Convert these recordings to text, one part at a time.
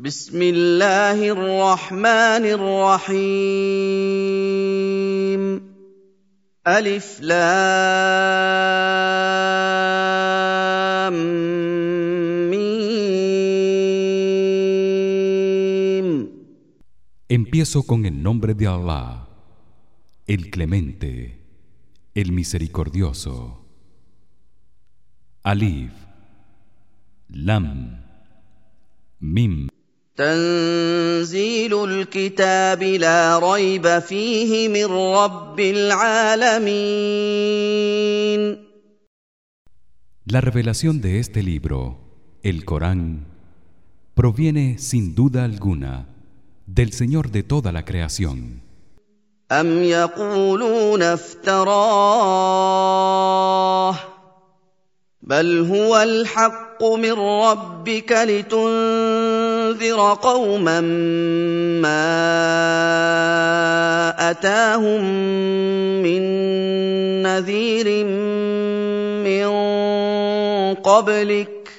بسم الله الرحمن الرحيم ألف لام ميم Empiezo con el nombre de Allah, el Clemente, el Misericordioso. Alif, Lam, Mim. تنزيل الكتاب لا ريب فيه من رب العالمين La revelación de este libro, el Corán, proviene sin duda alguna del Señor de toda la creación. أم يقولون افتراه بل هو الحق من ربك لتنذر قوما ما أتاهم من نذير من قبلك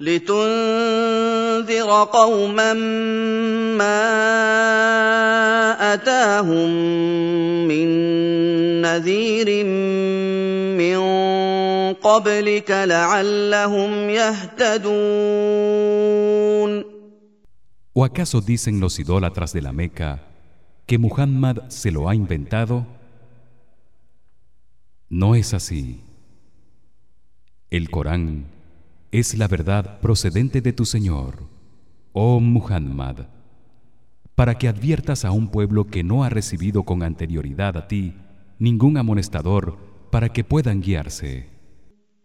لتنذر قوما ما أتاهم من نذير من قبلك لعلهم يهتدون ¿O acaso dicen los idólatras de la Meca que Muhammad se lo ha inventado? No es así. El Corán es la verdad procedente de tu Señor, oh Muhammad, para que adviertas a un pueblo que no ha recibido con anterioridad a ti ningún amonestador para que puedan guiarse.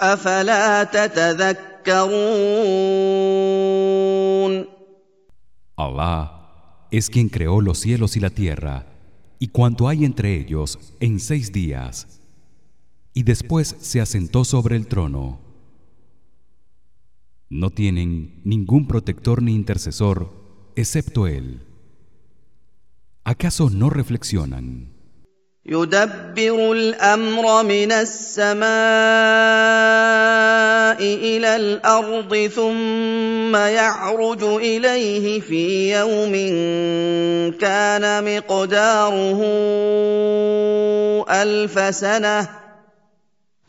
افلا تتذكرون Allah es quien creó los cielos y la tierra y cuanto hay entre ellos en seis días y después se asentó sobre el trono. No tienen ningún protector ni intercesor excepto él. ¿Acaso no reflexionan? يدبر الأمر من السماء إلى الأرض ثم يعرج إليه في يوم كان مقداره ألف سنة.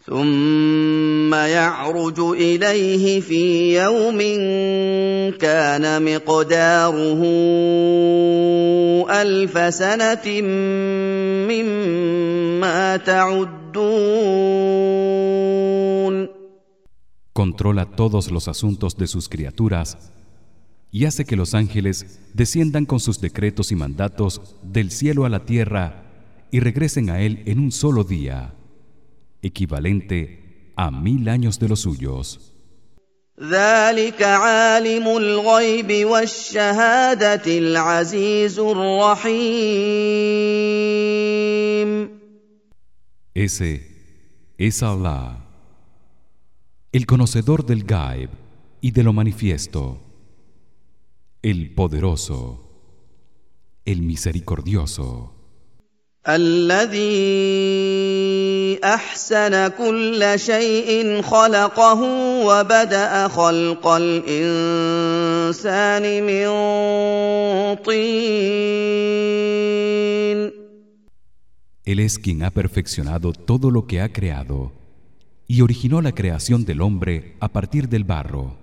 ثم يعرج اليه في يوم كان مقداره الف سنه مما تعدون Controla todos los asuntos de sus criaturas y hace que los ángeles desciendan con sus decretos y mandatos del cielo a la tierra y regresen a él en un solo día, equivalente a mil años de los suyos. ذلك عالم الغيب والشهاده العزيز الرحيم Ese es Allah, el conocedor del Gaib y de lo manifiesto, el poderoso, el misericordioso. الذي احسن كل شيء خلقه وبدا خلق الانسان من طين Él es quien ha perfeccionado todo lo que ha creado y originó la creación del hombre a partir del barro.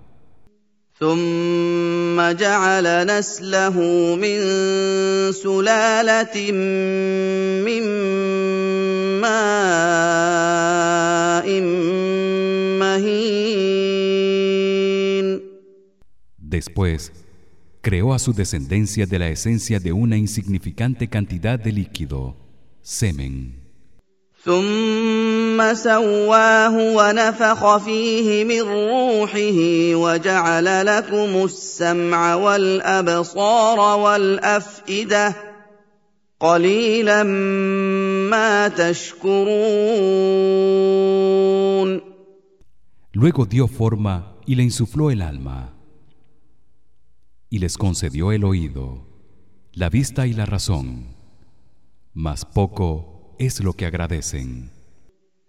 ثم جعل نسله من سلاله من ماء مهين Después creó a su descendencia de la esencia de una insignificante cantidad de líquido, semen. ثم ثم سواه ونفخ فيه من روحه وجعل لكم السمع والابصار والافئده قليلا ما تشكرون Luego dio forma y le insufló el alma y les concedió el oído, la vista y la razón. Mas poco es lo que agradecen.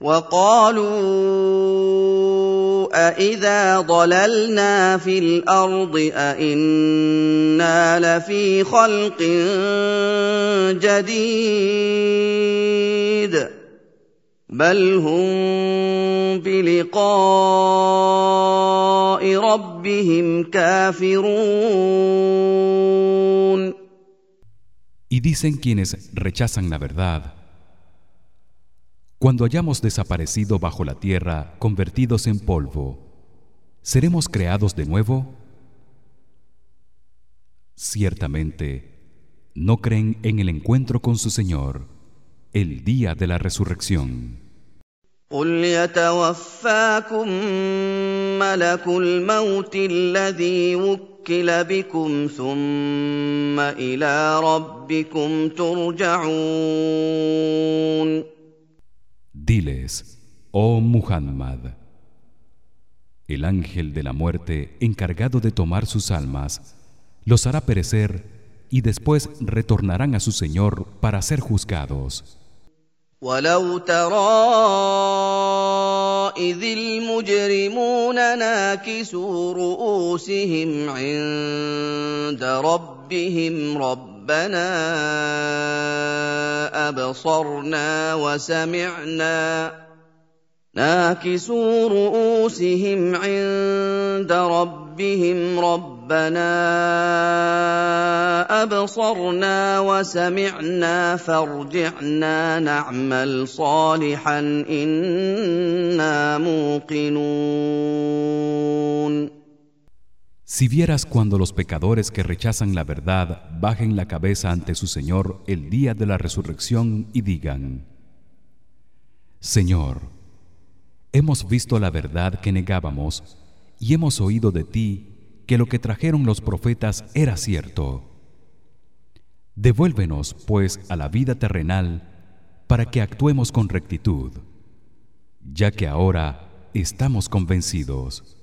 وقالوا أإذا ضللنا في الأرض أإنا لفي خلق جديد بل هم بلقاء ربهم كافرون Y dicen quienes rechazan la verdad Cuando hayamos desaparecido bajo la tierra, convertidos en polvo, ¿seremos creados de nuevo? Ciertamente, no creen en el encuentro con su Señor, el día de la resurrección. Diles, oh Muhammad, el ángel de la muerte encargado de tomar sus almas los hará perecer y después retornarán a su Señor para ser juzgados. ولو ترى إذ المجرمون ناكسوا رؤوسهم عند ربهم ربنا أبصرنا وسمعنا. ناكسوا رؤوسهم عند ربهم. ربنا أبصرنا وسمعنا. فارجعنا نعمل صالحا. إنا موقنون. Si vieras cuando los pecadores que rechazan la verdad bajen la cabeza ante su Señor el día de la resurrección y digan Señor hemos visto la verdad que negábamos y hemos oído de ti que lo que trajeron los profetas era cierto. Devuélvenos pues a la vida terrenal para que actuemos con rectitud ya que ahora estamos convencidos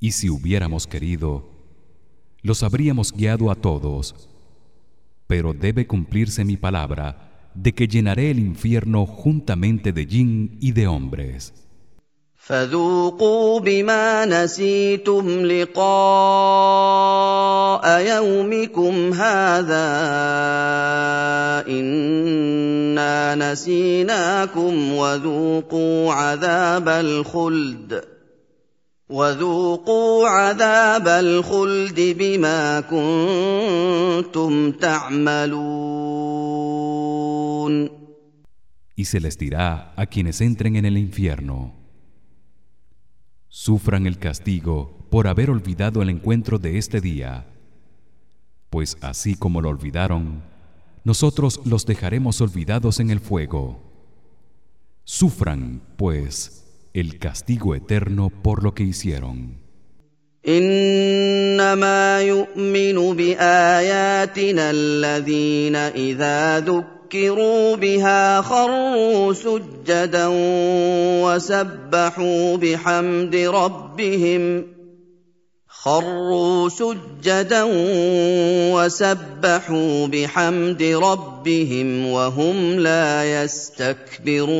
Y si hubiéramos querido los habríamos guiado a todos pero debe cumplirse mi palabra de que llenaré el infierno juntamente de jin y de hombres فذوقوا بما نسيتم لقاء يومكم هذا انا نسيناكم وذوقوا عذاب الخلد وذوقوا عذاب الخلد بما كنتم تعملون Y se les dirá a quienes entren en el infierno sufran el castigo por haber olvidado el encuentro de este día pues así como lo olvidaron nosotros los dejaremos olvidados en el fuego sufran pues el castigo eterno por lo que hicieron ذكروا بها خروا سجدا وسبحوا بحمد ربهم خروا سجدا وسبحوا بحمد ربهم وهم لا يستكبرون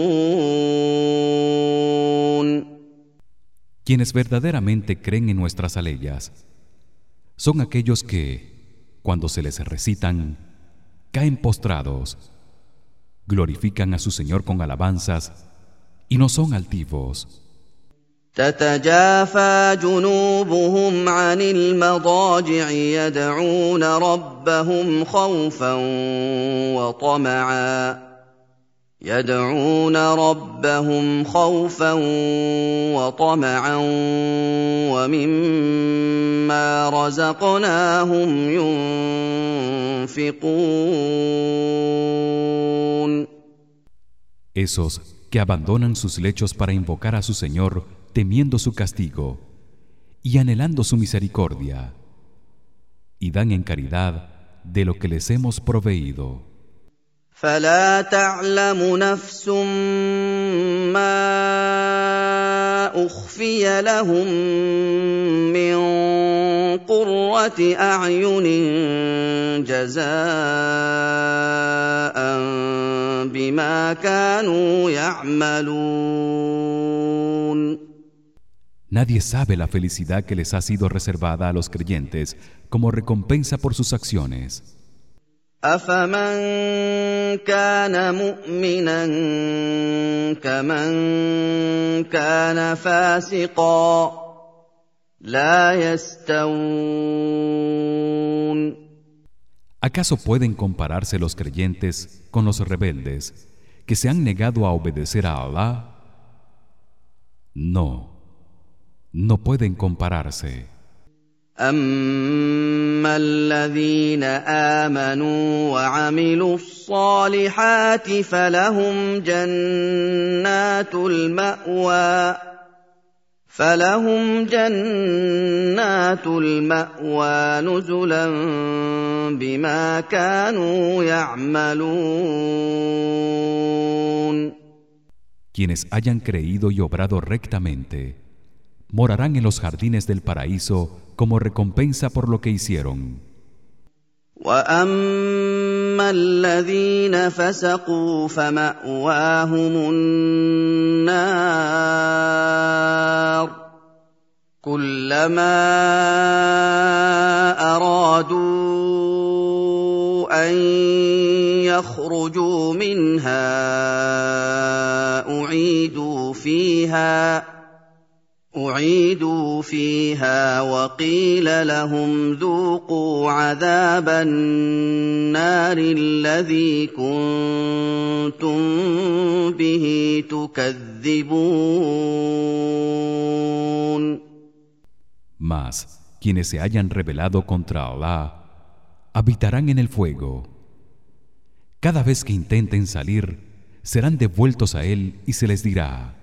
Quienes verdaderamente creen en nuestras aleyas son aquellos que cuando se les recitan caen postrados glorifican a su Señor con alabanzas y no son altivos تتجافى جنوبهم عن المضاجع يدعون ربهم خوفا وطمعا. يدعون ربهم خوفا وطمعا ومما رزقناهم ينفقون. Esos que abandonan sus lechos para invocar a su Señor temiendo su castigo y anhelando su misericordia y dan en caridad de lo que les hemos proveído. فلا تعلم نفس ما اخفي لهم من قره اعين جزاء بما كانوا يعملون Nadie sabe la felicidad que les ha sido reservada a los creyentes como recompensa por sus acciones. أفمن كان مؤمنا كمن كان فاسقا لا يستوون ¿Acaso pueden compararse los creyentes con los rebeldes que se han negado a obedecer a Allah? No, no pueden compararse. اما الذين امنوا وعملوا الصالحات فلهم جنات الماوى فلهم جنات الماوى نزلا بما كانوا يعملون Quienes hayan creído y obrado rectamente morarán en los jardines del paraíso como recompensa por lo que hicieron. واما الذين فسقوا فماواهم النار كلما ارادوا ان يخرجوا منها اعيدوا فيها اعيدوا فيها وقيل لهم ذوقوا عذاب النار الذي كنتم به تكذبون Mas quienes se hayan rebelado contra Allah habitarán en el fuego. Cada vez que intenten salir, serán devueltos a él y se les dirá: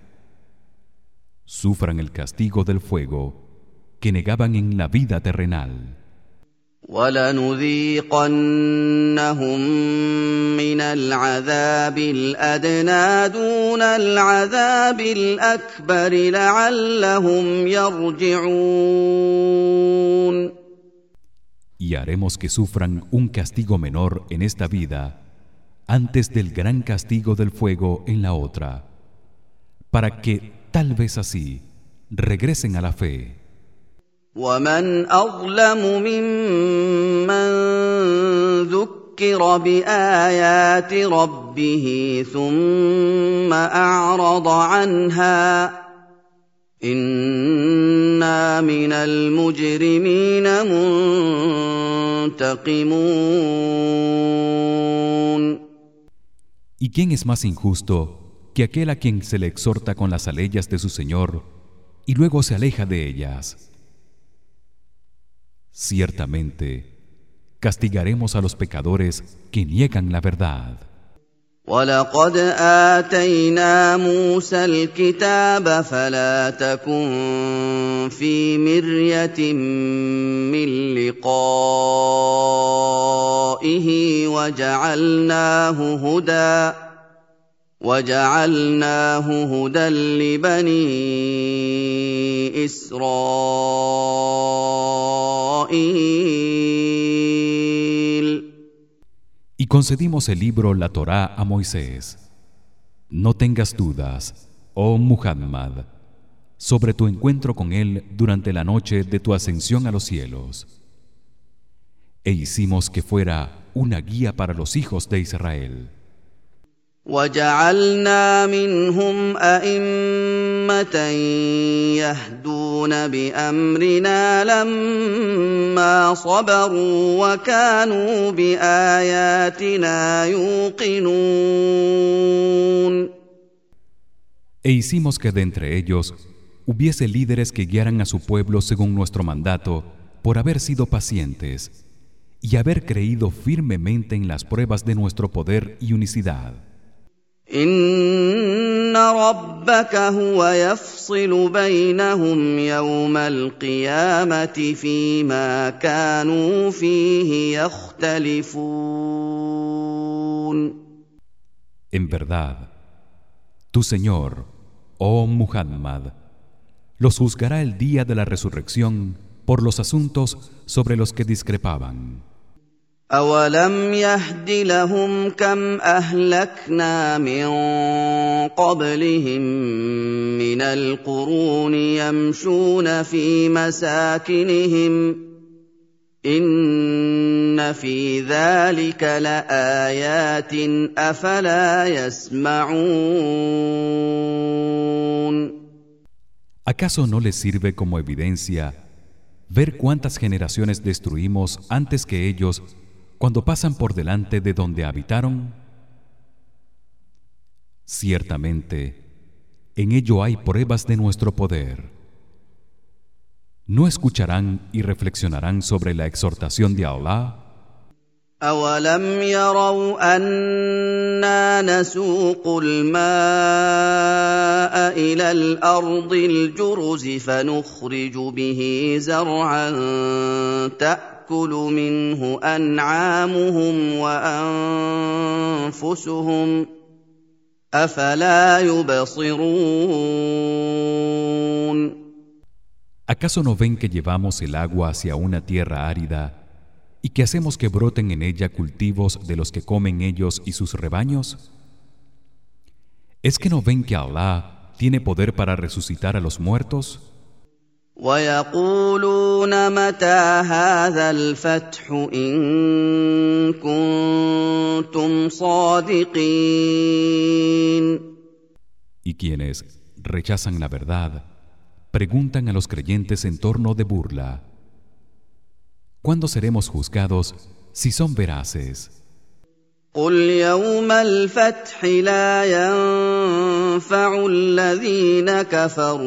sufran el castigo del fuego que negaban en la vida terrenal. ولنذيقنهم من العذاب الادنى دون العذاب الاكبر لعلهم يرجعون Y haremos que sufran un castigo menor en esta vida antes del gran castigo del fuego en la otra para que tal vez así regresen a la fe ومن اظلم ممن ذكر بايات ربه ثم اعرض عنها انا من المجرمين منتقمون ¿Y quién es más injusto que aquel a quien se le exhorta con las aleyas de su Señor y luego se aleja de ellas. Ciertamente castigaremos a los pecadores que niegan la verdad. ولقد آتينا موسى الكتاب فلا تكن في مرية من لقائه وجعلناه هدى وجعلناه هدى لبني إسرائيل Y concedimos el libro la Torá a Moisés. No tengas dudas, oh Muhammad, sobre tu encuentro con él durante la noche de tu ascensión a los cielos. E hicimos que fuera una guía para los hijos de Israel. وجعلنا منهم ائمه يهدون بامرنا لما صبروا وكانوا باياتنا يوقنون E hicimos que de entre ellos hubiese líderes que guiaran a su pueblo según nuestro mandato por haber sido pacientes y haber creído firmemente en las pruebas de nuestro poder y unicidad. ان ربك هو يفصل بينهم يوم القيامه فيما كانوا فيه يختلفون En verdad, tu Señor, oh Muhammad, los juzgará el día de la resurrección por los asuntos sobre los que discrepaban. أولم يهد لهم كم أهلكنا من قبلهم من القرون يمشون في مساكنهم إن في ذلك لآيات أفلا يسمعون ¿Acaso no les sirve como evidencia ver cuántas generaciones destruimos antes que ellos cuando pasan por delante de donde habitaron ciertamente en ello hay pruebas de nuestro poder no escucharán y reflexionarán sobre la exhortación de Allah أولم يروا أنا نسوق الماء إلى الأرض الجرز فنخرج به زرعا تأكل منه أنعامهم وأنفسهم أفلا يبصرون ¿Acaso no ven que llevamos el agua hacia una tierra árida y que hacemos que broten en ella cultivos de los que comen ellos y sus rebaños? ¿Es que no ven que Allah tiene poder para resucitar a los muertos? ويقولون متى هذا الفتح إن كنتم صادقين Y quienes rechazan la verdad preguntan a los creyentes en torno de burla ¿Cuándo seremos juzgados si son veraces? قل يوم الفتح لا ينفع الذين كفروا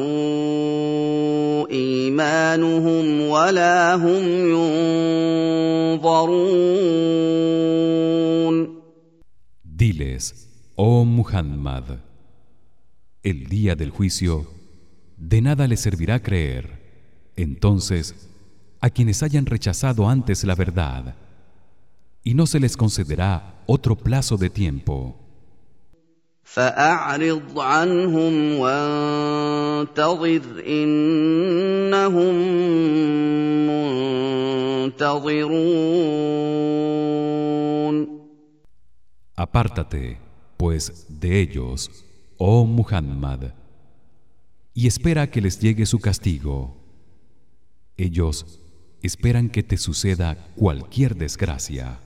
ايمانهم ولا هم ينظرون Diles, oh Muhammad, el día del juicio de nada les servirá creer. Entonces, a quienes hayan rechazado antes la verdad, y no se les concederá otro plazo de tiempo. فأعرض عنهم وانتظر إنهم منتظرون Apártate, pues, de ellos, oh Muhammad, y espera que les llegue su castigo. Ellos esperan que te suceda cualquier desgracia.